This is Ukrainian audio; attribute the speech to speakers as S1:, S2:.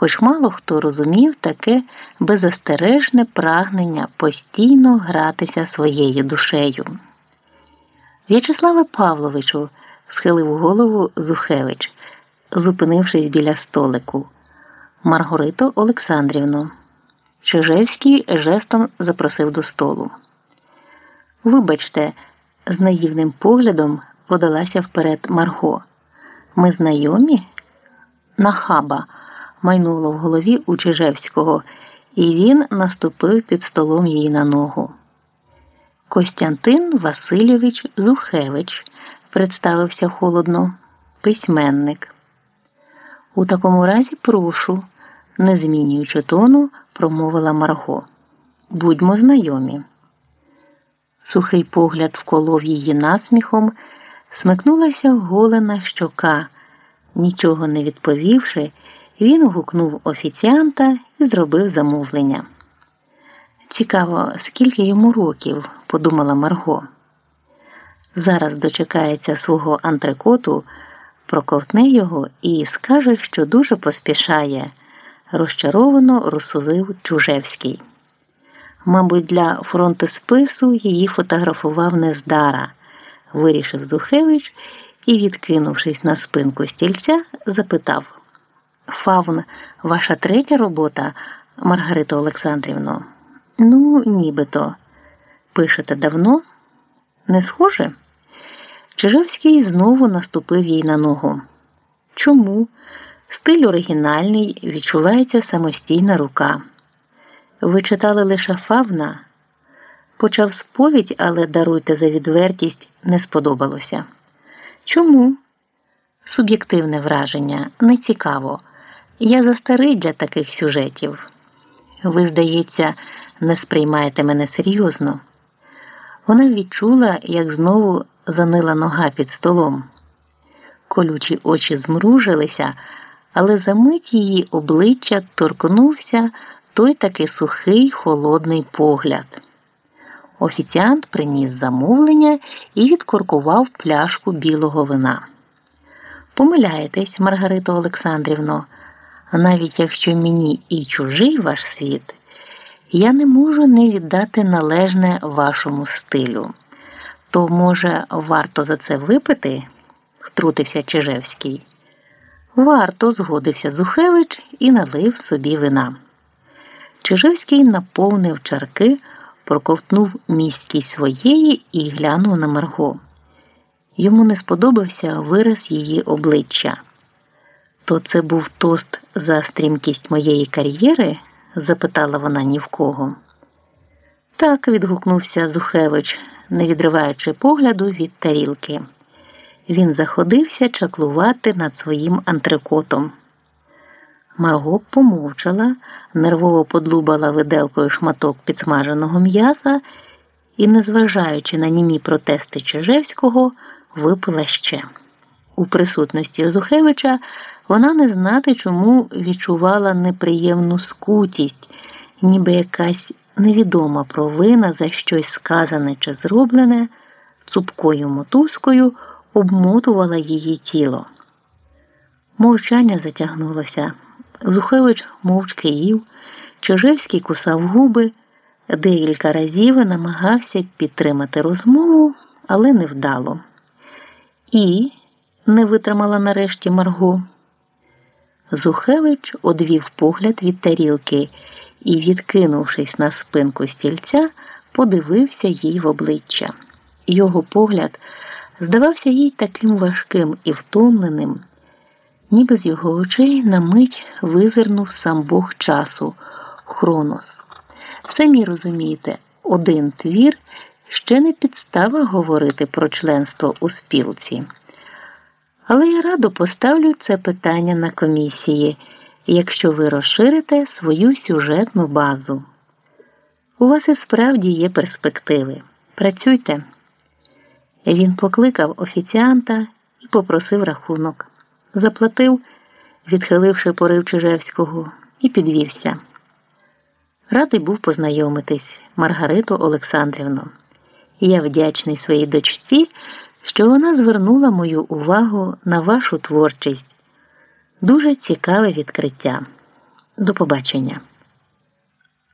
S1: хоч мало хто розумів таке беззастережне прагнення постійно гратися своєю душею. В'ячеславе Павловичу, схилив голову Зухевич, зупинившись біля столику. Маргарито Олександрівну. Чижевський жестом запросив до столу. Вибачте, з наївним поглядом подалася вперед Марго. Ми знайомі? Нахаба майнуло в голові у Чижевського, і він наступив під столом її на ногу. Костянтин Васильович Зухевич представився холодно, письменник. У такому разі прошу, не змінюючи тону, промовила Марго. Будьмо знайомі. Сухий погляд вколов її насміхом, смикнулася голена щока. Нічого не відповівши, він гукнув офіціанта і зробив замовлення. Цікаво, скільки йому років, подумала Марго. Зараз дочекається свого антрикоту, проковтне його і скаже, що дуже поспішає, розчаровано розсудив Чужевський. Мабуть, для фронтиспису її фотографував нездара, вирішив Зухевич і, відкинувшись на спинку стільця, запитав Фавн, ваша третя робота, Маргарита Олександрівно? Ну, нібито. Пишете давно? Не схоже? Чижовський знову наступив їй на ногу. Чому? Стиль оригінальний, відчувається самостійна рука. Ви читали лише фавна? Почав сповідь, але даруйте за відвертість, не сподобалося. Чому? Суб'єктивне враження, не цікаво. Я застарий для таких сюжетів. Ви, здається, не сприймаєте мене серйозно. Вона відчула, як знову занила нога під столом. Колючі очі змружилися, але за мить її обличчя торкнувся той таки сухий холодний погляд. Офіціант приніс замовлення і відкоркував пляшку білого вина. Помиляєтесь, Маргарито Олександрівно, навіть якщо мені і чужий ваш світ, я не можу не віддати належне вашому стилю. То, може, варто за це випити? втрутився Чижевський. Варто, згодився Зухевич і налив собі вина. Чижевський наповнив чарки, проковтнув міськість своєї і глянув на Марго. Йому не сподобався вираз її обличчя. То це був тост за стрімкість моєї кар'єри? запитала вона ні в кого. Так, відгукнувся Зухевич, не відриваючи погляду від тарілки. Він заходився чаклувати над своїм антрикотом. Марго помовчала, нервово подлубала виделкою шматок підсмаженого м'яса і, незважаючи на німі протести Чижевського, випила ще. У присутності Зухевича вона не знати, чому відчувала неприємну скутість, ніби якась невідома провина за щось сказане чи зроблене, цупкою мотузкою обмотувала її тіло. Мовчання затягнулося. Зухевич мовчки їв, Чижевський кусав губи, декілька разів намагався підтримати розмову, але невдало. І не витримала нарешті Марго. Зухевич одвів погляд від тарілки і, відкинувшись на спинку стільця, подивився їй в обличчя. Його погляд здавався їй таким важким і втомленим, ніби з його очей на мить визирнув сам Бог часу, Хронос. Самі розумієте, один твір ще не підстава говорити про членство у спілці. Але я радо поставлю це питання на комісії, якщо ви розширите свою сюжетну базу. У вас і справді є перспективи. Працюйте. Він покликав офіціанта і попросив рахунок. Заплатив, відхиливши порив Чижевського, і підвівся. Радий був познайомитись, Маргариту Олександрівну. Я вдячний своїй дочці що вона звернула мою увагу на вашу творчість. Дуже цікаве відкриття. До побачення.